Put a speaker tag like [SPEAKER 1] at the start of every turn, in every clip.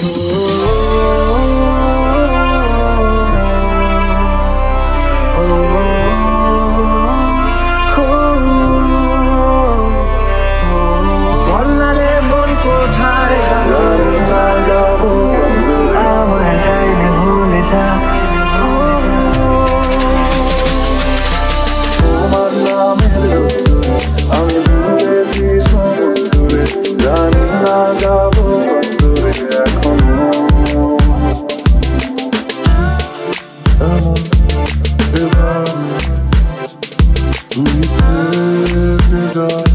[SPEAKER 1] Oh. door.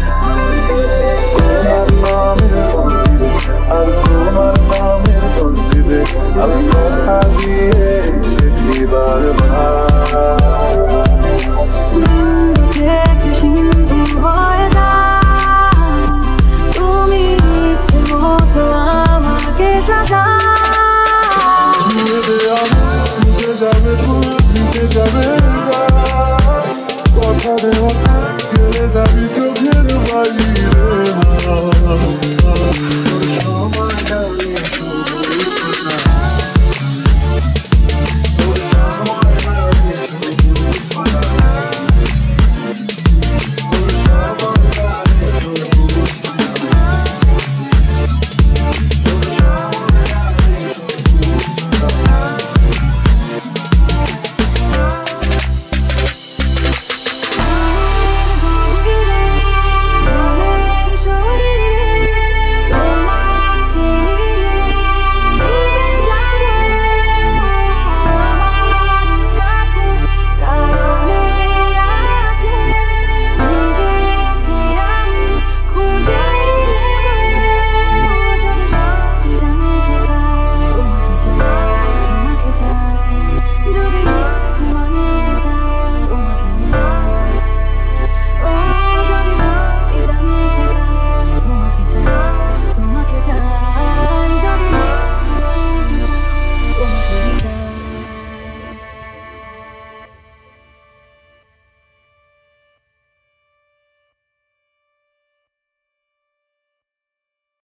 [SPEAKER 1] Gece canımda Korkmadım